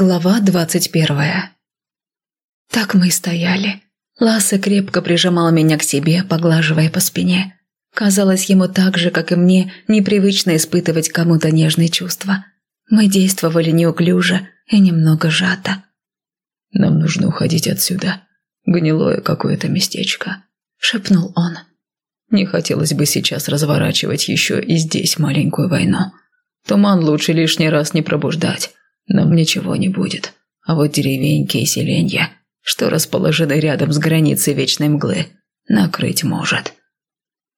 Глава двадцать первая Так мы и стояли. Лассе крепко прижимал меня к себе, поглаживая по спине. Казалось, ему так же, как и мне, непривычно испытывать кому-то нежные чувства. Мы действовали неуклюже и немного сжато. «Нам нужно уходить отсюда. Гнилое какое-то местечко», — шепнул он. «Не хотелось бы сейчас разворачивать еще и здесь маленькую войну. Туман лучше лишний раз не пробуждать». Нам ничего не будет. А вот деревеньки и селенья, что расположены рядом с границей вечной мглы, накрыть может.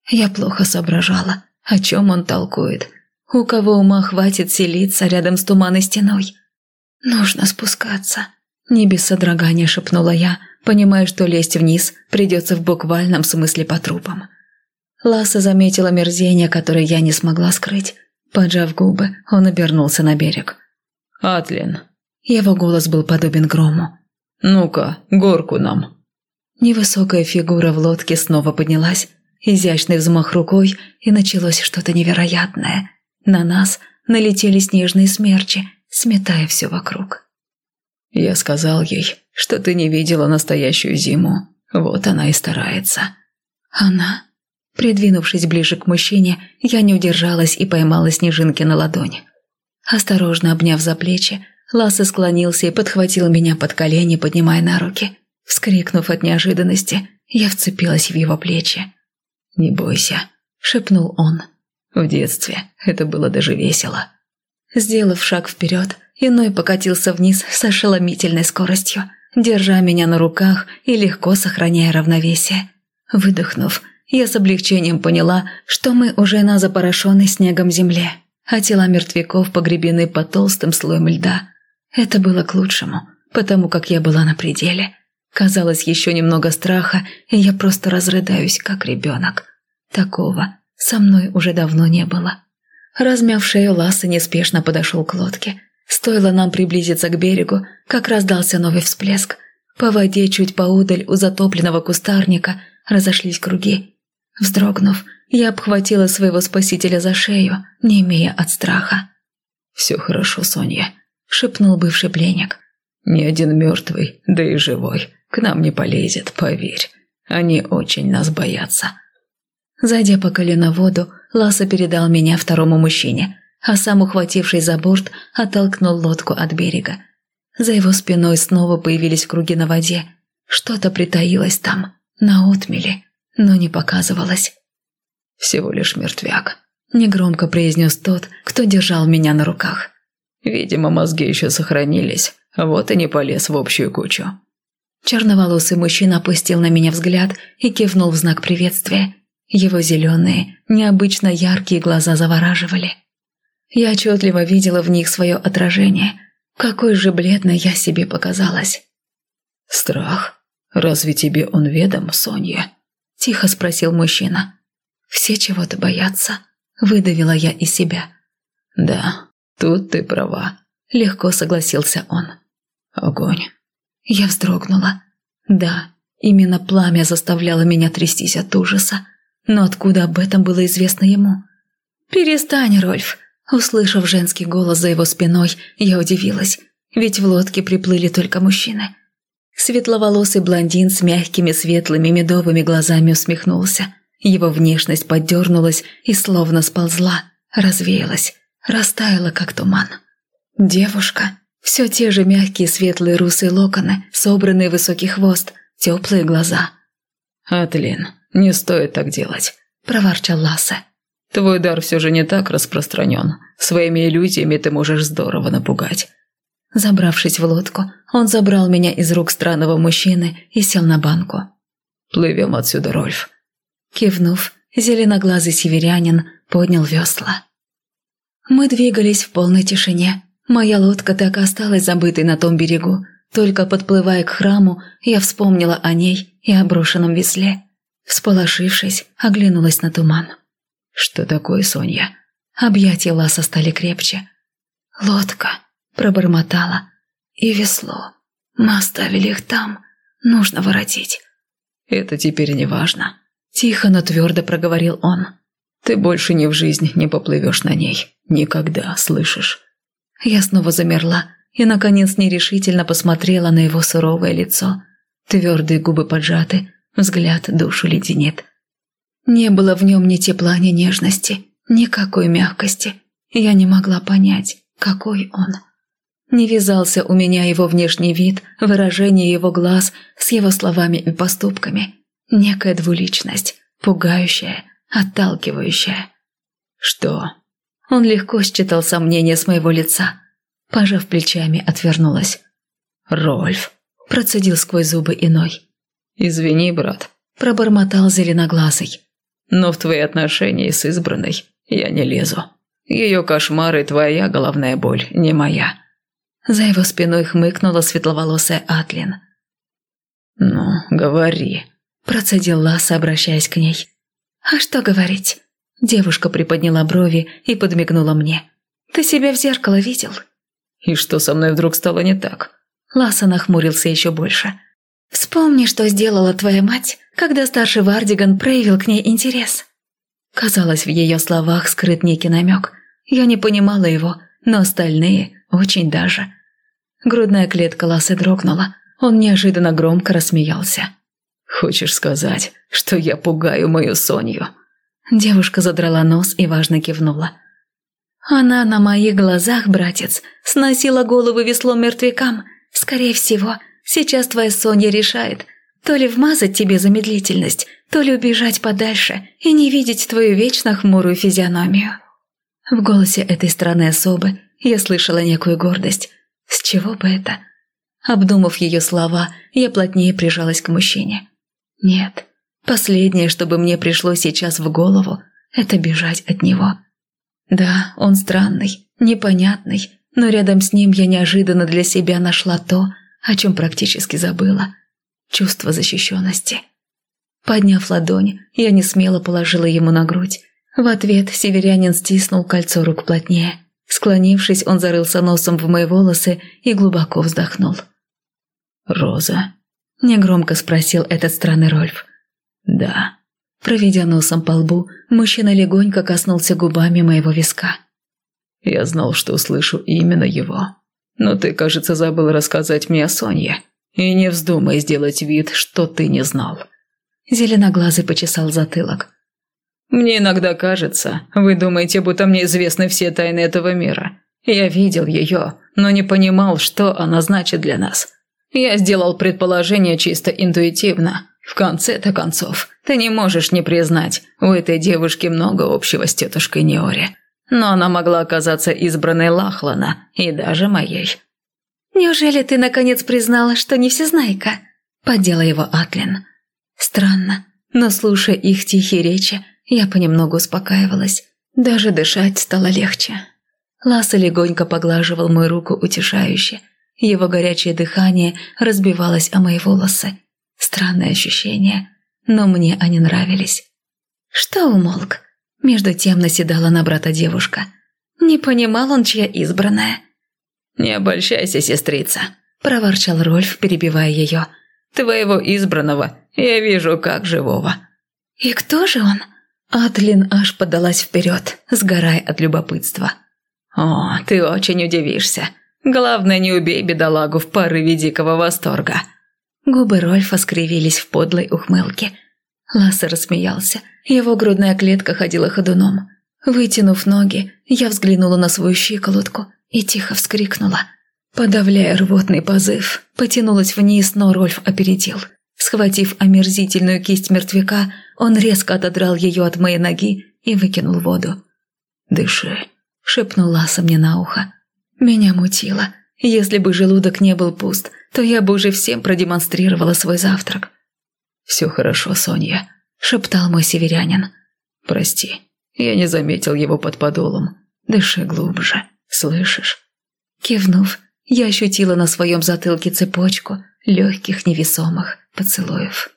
Я плохо соображала, о чем он толкует. У кого ума хватит селиться рядом с туманной стеной? Нужно спускаться. Не без содрогания шепнула я, понимая, что лезть вниз придется в буквальном смысле по трупам. Ласса заметила мерзение, которое я не смогла скрыть. Поджав губы, он обернулся на берег. «Атлин». Его голос был подобен грому. «Ну-ка, горку нам». Невысокая фигура в лодке снова поднялась, изящный взмах рукой, и началось что-то невероятное. На нас налетели снежные смерчи, сметая все вокруг. «Я сказал ей, что ты не видела настоящую зиму. Вот она и старается». «Она?» Придвинувшись ближе к мужчине, я не удержалась и поймала снежинки на ладони. Осторожно обняв за плечи, Ласса склонился и подхватил меня под колени, поднимая на руки. Вскрикнув от неожиданности, я вцепилась в его плечи. «Не бойся», — шепнул он. «В детстве это было даже весело». Сделав шаг вперед, иной покатился вниз с ошеломительной скоростью, держа меня на руках и легко сохраняя равновесие. Выдохнув, я с облегчением поняла, что мы уже на запорошенной снегом земле а тела мертвяков погребены под толстым слоем льда. Это было к лучшему, потому как я была на пределе. Казалось, еще немного страха, и я просто разрыдаюсь, как ребенок. Такого со мной уже давно не было. Размяв шею, Ласса неспешно подошел к лодке. Стоило нам приблизиться к берегу, как раздался новый всплеск. По воде чуть поудаль у затопленного кустарника разошлись круги. Вздрогнув, я обхватила своего спасителя за шею, не имея от страха. «Все хорошо, Соня», — шепнул бывший пленник. «Ни один мертвый, да и живой, к нам не полезет, поверь. Они очень нас боятся». Зайдя по колено в воду, Ласа передал меня второму мужчине, а сам, ухватившись за борт, оттолкнул лодку от берега. За его спиной снова появились круги на воде. Что-то притаилось там, на отмеле, но не показывалось. «Всего лишь мертвяк», – негромко произнес тот, кто держал меня на руках. «Видимо, мозги еще сохранились, вот и не полез в общую кучу». Черноволосый мужчина опустил на меня взгляд и кивнул в знак приветствия. Его зеленые, необычно яркие глаза завораживали. Я отчетливо видела в них свое отражение. Какой же бледной я себе показалась. «Страх? Разве тебе он ведом, Соня?» – тихо спросил мужчина. Все чего-то боятся», – выдавила я из себя. «Да, тут ты права», – легко согласился он. «Огонь». Я вздрогнула. Да, именно пламя заставляло меня трястись от ужаса. Но откуда об этом было известно ему? «Перестань, Рольф!» Услышав женский голос за его спиной, я удивилась, ведь в лодке приплыли только мужчины. Светловолосый блондин с мягкими светлыми медовыми глазами усмехнулся. Его внешность подернулась и словно сползла, развеялась, растаяла, как туман. Девушка. Все те же мягкие светлые русые локоны, собранный высокий хвост, теплые глаза. «Атлин, не стоит так делать», – проворчал Лассе. «Твой дар все же не так распространен. Своими иллюзиями ты можешь здорово напугать». Забравшись в лодку, он забрал меня из рук странного мужчины и сел на банку. «Плывем отсюда, Рольф. Кивнув, зеленоглазый северянин поднял весла. Мы двигались в полной тишине. Моя лодка так и осталась забытой на том берегу. Только подплывая к храму, я вспомнила о ней и о брошенном весле. Всполошившись, оглянулась на туман. «Что такое, Соня?» Объятия Ласа стали крепче. «Лодка», — пробормотала. «И весло. Мы оставили их там. Нужно воротить». «Это теперь не важно», Тихо, но твердо проговорил он. «Ты больше ни в жизнь не поплывешь на ней. Никогда, слышишь?» Я снова замерла, и, наконец, нерешительно посмотрела на его суровое лицо. Твердые губы поджаты, взгляд душу леденит. Не было в нем ни тепла, ни нежности, никакой мягкости. Я не могла понять, какой он. Не вязался у меня его внешний вид, выражение его глаз с его словами и поступками. Некая двуличность, пугающая, отталкивающая. «Что?» Он легко считал сомнения с моего лица. Пожав плечами, отвернулась. «Рольф», – процедил сквозь зубы иной. «Извини, брат», – пробормотал зеленоглазый. «Но в твои отношения с избранной я не лезу. Ее кошмары – твоя головная боль, не моя». За его спиной хмыкнула светловолосая Атлин. «Ну, говори», – процедил Ласса, обращаясь к ней. «А что говорить?» Девушка приподняла брови и подмигнула мне. «Ты себя в зеркало видел?» «И что со мной вдруг стало не так?» Ласса нахмурился еще больше. «Вспомни, что сделала твоя мать, когда старший Вардиган проявил к ней интерес». Казалось, в ее словах скрыт некий намек. Я не понимала его, но остальные очень даже. Грудная клетка Ласы дрогнула. Он неожиданно громко рассмеялся. «Хочешь сказать, что я пугаю мою Соню?» Девушка задрала нос и важно кивнула. «Она на моих глазах, братец, сносила голову веслом мертвякам. Скорее всего, сейчас твоя Соня решает, то ли вмазать тебе замедлительность, то ли убежать подальше и не видеть твою вечно хмурую физиономию». В голосе этой странной особы я слышала некую гордость. С чего бы это? Обдумав ее слова, я плотнее прижалась к мужчине. Нет, последнее, что бы мне пришло сейчас в голову, это бежать от него. Да, он странный, непонятный, но рядом с ним я неожиданно для себя нашла то, о чем практически забыла. Чувство защищенности. Подняв ладонь, я не смело положила ему на грудь. В ответ северянин стиснул кольцо рук плотнее. Склонившись, он зарылся носом в мои волосы и глубоко вздохнул. «Роза?» – негромко спросил этот странный Рольф. «Да». Проведя носом по лбу, мужчина легонько коснулся губами моего виска. «Я знал, что услышу именно его. Но ты, кажется, забыл рассказать мне о Сонье. И не вздумай сделать вид, что ты не знал». Зеленоглазый почесал затылок. Мне иногда кажется, вы думаете, будто мне известны все тайны этого мира. Я видел ее, но не понимал, что она значит для нас. Я сделал предположение чисто интуитивно. В конце-то концов, ты не можешь не признать, у этой девушки много общего с тетушкой Неори. Но она могла оказаться избранной Лахлана и даже моей. «Неужели ты наконец признала, что не всезнайка?» – поддела его Атлин. Странно, но слушая их тихие речи, я понемногу успокаивалась. Даже дышать стало легче. Ласса легонько поглаживал мою руку утешающе. Его горячее дыхание разбивалось о мои волосы. Странное ощущение, но мне они нравились. «Что умолк?» Между тем наседала на брата девушка. Не понимал он, чья избранная. «Не обольщайся, сестрица», – проворчал Рольф, перебивая ее. «Твоего избранного я вижу как живого». «И кто же он?» Атлин аж подалась вперед, сгорая от любопытства. «О, ты очень удивишься. Главное, не убей бедолагу в порыве дикого восторга». Губы Рольфа скривились в подлой ухмылке. Ласса рассмеялся. Его грудная клетка ходила ходуном. Вытянув ноги, я взглянула на свою щиколотку и тихо вскрикнула. Подавляя рвотный позыв, потянулась вниз, но Рольф опередил. Схватив омерзительную кисть мертвяка, он резко отодрал ее от моей ноги и выкинул воду. «Дыши», — шепнул Ласа мне на ухо. Меня мутило. Если бы желудок не был пуст, то я бы уже всем продемонстрировала свой завтрак. «Все хорошо, Соня», — шептал мой северянин. «Прости, я не заметил его под подолом. Дыши глубже, слышишь?» Кивнув, я ощутила на своем затылке цепочку легких невесомых поцелуев.